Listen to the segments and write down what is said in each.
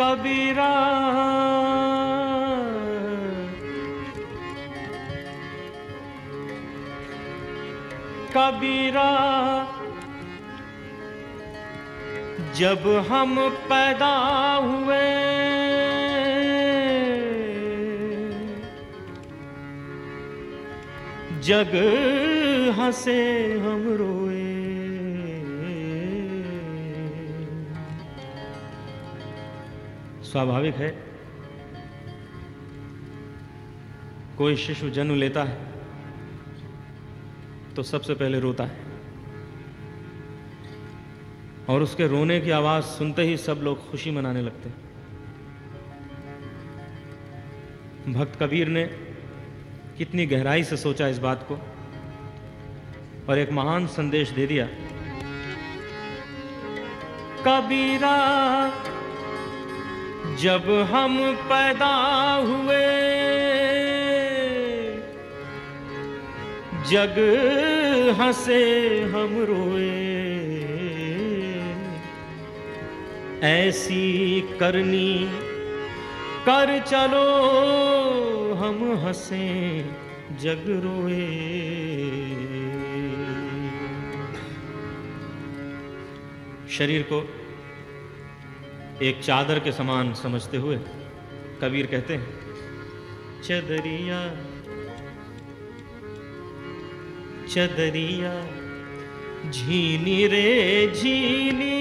कबीरा। कबीरा। जब हम पैदा हुए जग हंसे हम रोए। स्वाभाविक है। कोई शिशु जन्म लेता है तो सबसे पहले रोता है। और उसके रोने की आवाज़ सुनते ही सब लोग खुशी मनाने लगते भक्त कबीर ने कितनी गहराई से सोचा इस बात को और एक महान संदेश दे दिया। कबीरा जब हम पैदा हुए, जग हंसे हम रोए। ऐसी करनी कर चलो, हम हंसे, जग रोए। शरीर को एक चादर के समान समझते हुए कबीर कहते हैं चदरिया चदरिया झीनी रे झीनी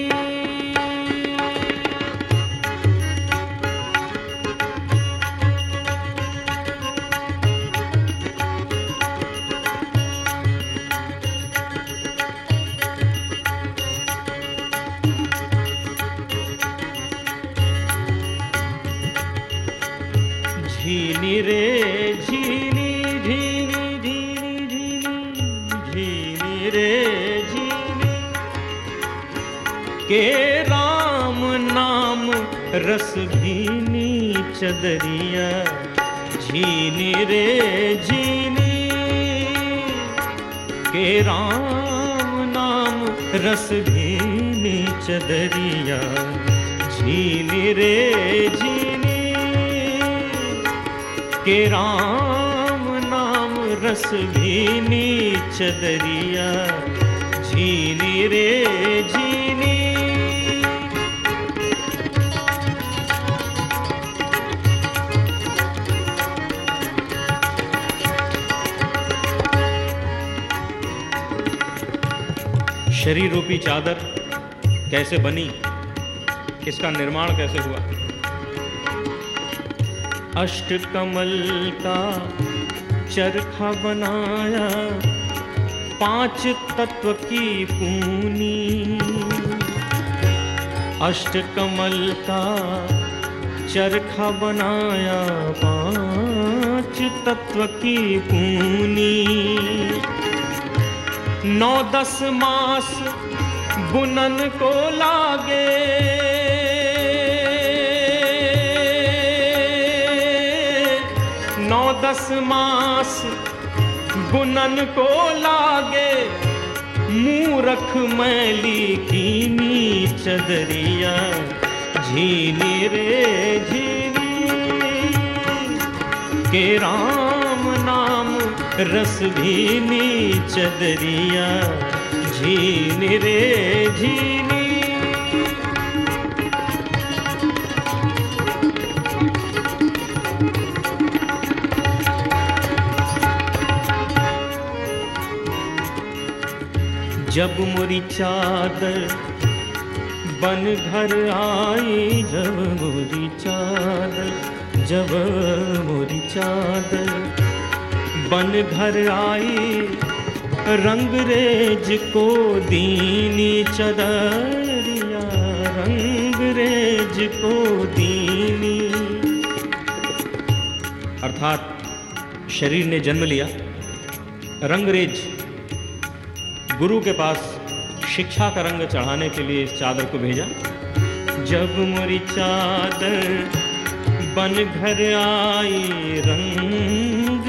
रस भीनी चदरिया, झीनी रे झीनी। के राम नाम रस भीनी चदरिया, झीनी रे झीनी। के राम नाम रस भीनी चदरिया, झीनी रे शरीर रूपी चादर कैसे बनी? इसका निर्माण कैसे हुआ? अष्ट कमल का चरखा बनाया, पाँच तत्व की पूनी। अष्ट कमल का चरखा बनाया, पाँच तत्व की पूनी। नौ दस मास बुनन को लागे। नौ दस मास बुनन को लागे। मूरख मैली कीनी चदरिया, झीनी रे झीनी। के राम रस भीनी चदरिया, झीन रे झीनी। जब मोरी चादर बन घर आई, जब मोरी चादर, जब मोरी चादर बन घर आई रंगरेज को दीनी चदरिया। रंगरेज को दीनी। अर्थात शरीर ने जन्म लिया। रंगरेज गुरु के पास शिक्षा का रंग चढ़ाने के लिए इस चादर को भेजा। जब मोरी चादर बन घर आई, रंग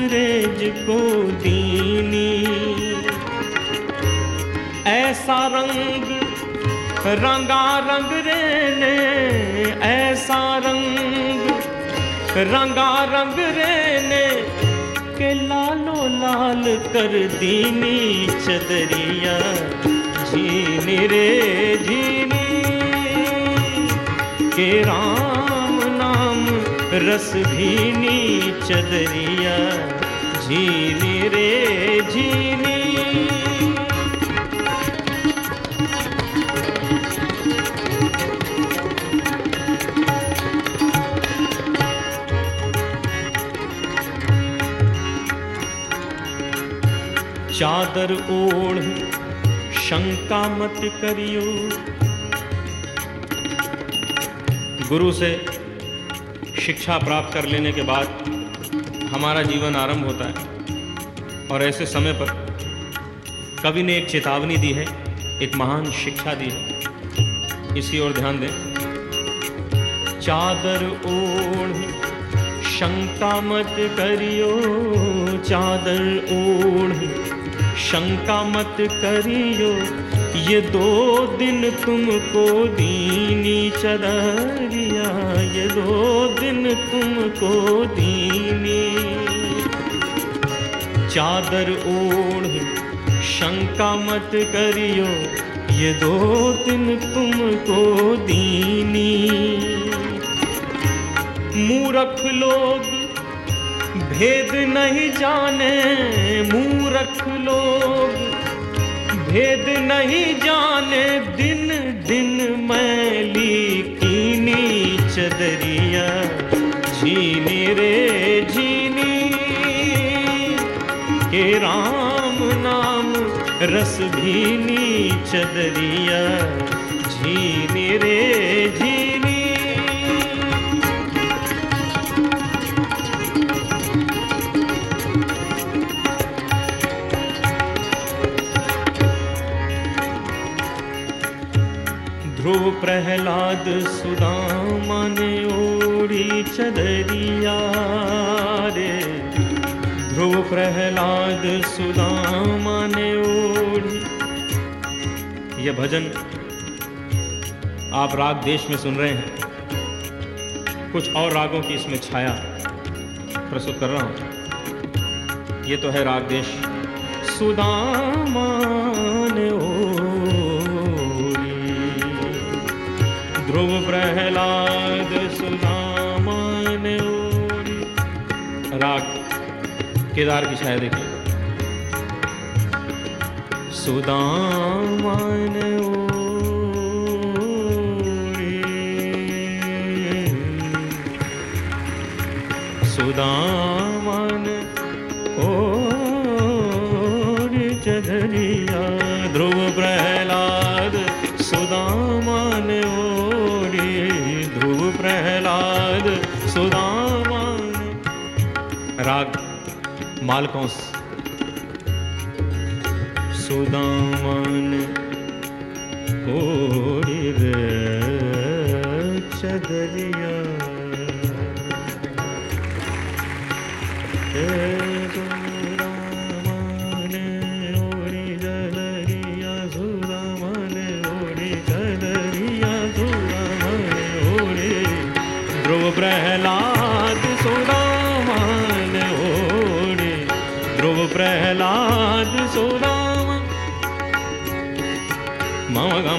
रेज को दीनी। ऐसा रंग रंगा रंग रे ने ऐसा रंग रंगा रंग रे ने के लालो लाल कर दीनी चदरिया झीनी रे झीनी। के राम रस भीनी चदरिया झीनी रे झीनी। चादर ओढ़ शंका मत करियो। गुरु से शिक्षा प्राप्त कर लेने के बाद हमारा जीवन आरंभ होता है। और ऐसे समय पर कवि ने एक चेतावनी दी है, एक महान शिक्षा दी है। इसी ओर ध्यान दें। चादर ओढ़, शंका मत करियो, चादर ओढ़, शंका मत करियो ये दो दिन तुमको दीनी चदरिया ये दो दिन तुमको दीनी। चादर ओढ़, शंका मत करियो। ये दो दिन तुमको दीनी। मूरख लोग भेद नहीं जाने, मूरख लोग भेद नहीं जाने, दिन दिन मैली कीनी चदरिया झीनी रे झीनी। के राम नाम रस भीनी चदरिया झीनी रे झीनी। प्रहलाद सुदामा ने ओढ़ी चदरिया रे। ध्रुव प्रहलाद सुदामा ने ओढ़ी। यह भजन आप राग देश में सुन रहे हैं। कुछ और रागों की इसमें छाया प्रस्तुत कर रहा हूँ। ये तो है राग देश। सुदामा प्रहलाद सुदामान राग केदार की शायद देखिए। सुदामान सुदामान मालकौंस सुदाम ओरी रे।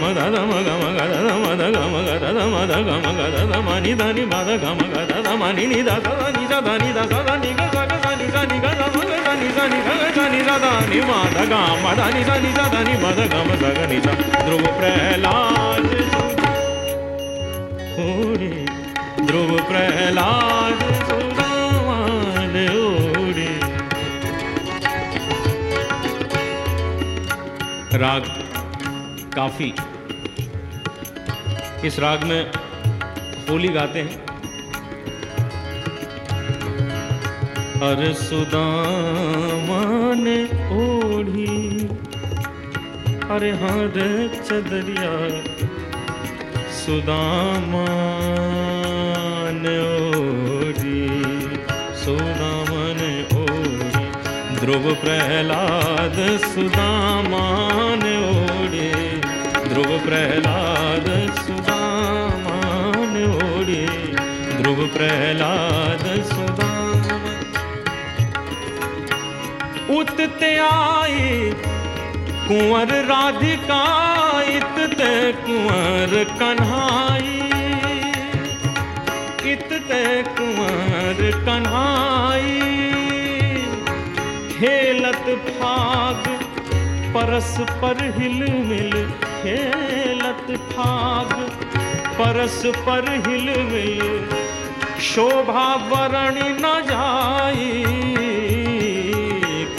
गम गम गम गम गम ग ग ग ध नि ध नि ग ग ध्रुव प्रहलाद ओरे ध्रुव ओरे राग, काफ़ी। इस राग में होली गाते हैं। अरे सुदामान ओढ़ी, अरे हाँ रे चदरिया, सुदामान ओढ़ी, सुदामन ओढ़ी, ध्रुव प्रहलाद सुदामान ओढ़ी, ध्रुव प्रहलाद ओढ़े ध्रुव प्रहलाद सुदाम उतते आए, कुंवर राधिका इतते कुंवर कन्हाई इतते कुंवर कन्हाई खेलत फाग परस पर हिल मिल खेलत फाग परस पर हिल मिल शोभा वरण न जाई,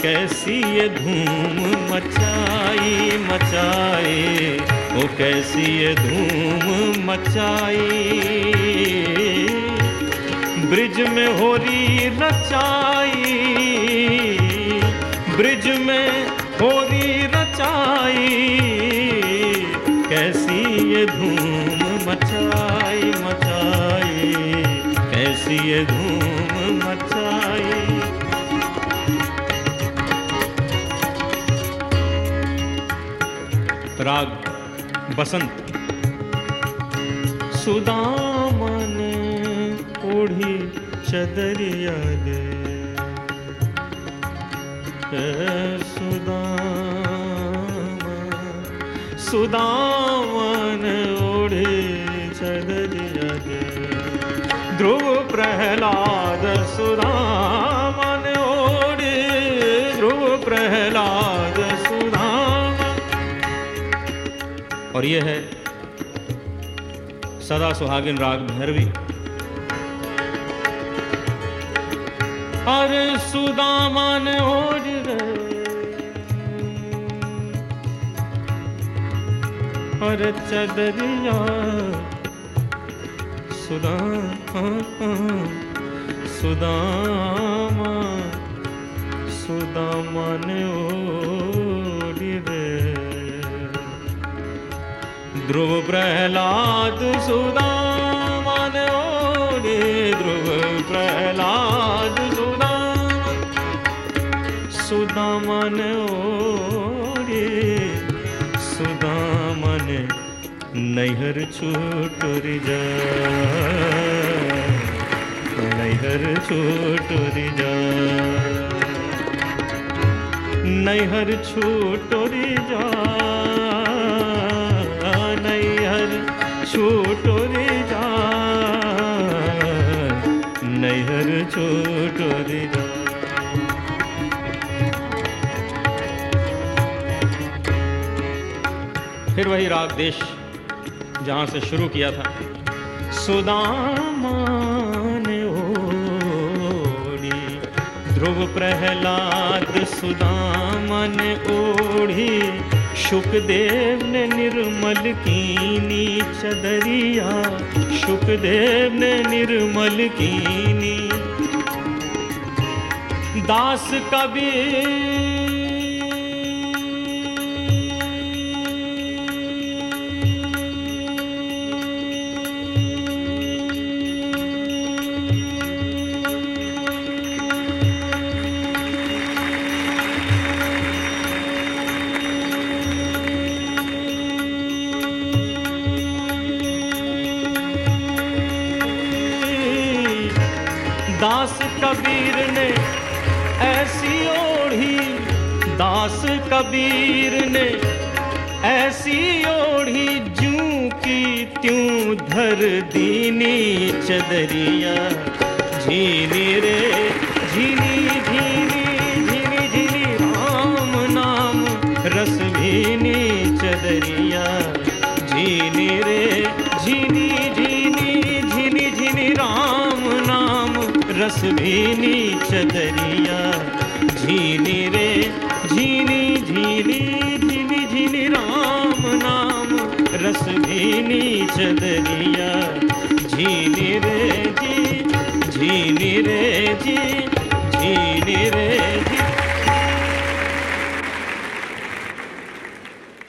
कैसी ये धूम मचाई मचाई वो कैसी ये धूम मचाई। ब्रिज में होरी रचाई ब्रिज में होरी रचाई कैसी ये धूम मचाई कैसी ये धूम मचाए। राग बसंत। सुदामन ओढ़ी चदरिया दे सुदाम सुदामन। और यह है सदा सुहागिन राग भैरवी। अरे सुदामन ओढ़ अरे चदरिया सुदामा सुदामा सुदामन ओढ़ ध्रुव प्रहलाद सुदामन ओढ़े। ध्रुव प्रहलाद सुदाम सुदामन ओढ़े। सुदामन नैहर छूटुर जा नैहर छूटुर जा नैहर छूटुर जा छूटुर जा नैहर छूटुर जा फिर वही राग देश जहाँ से शुरू किया था। सुदामान ओढ़ी, ध्रुव प्रहलाद सुदामन ओढ़ी शुकदेव ने निर्मल कीनी चदरिया शुकदेव ने निर्मल कीनी दास दास कबीर ने, ऐसी ओढ़ी दास कबीर ने, ऐसी ओढ़ी जू की त्यों धर दीनी चदरिया, झीनी रे, झीनी रस भीनी चदरिया झीनी रे झीनी झीनी झीनी झीनी राम नाम। रस भीनी चदरिया झीनी रे जी झीनी रे जी झीनी रे जी।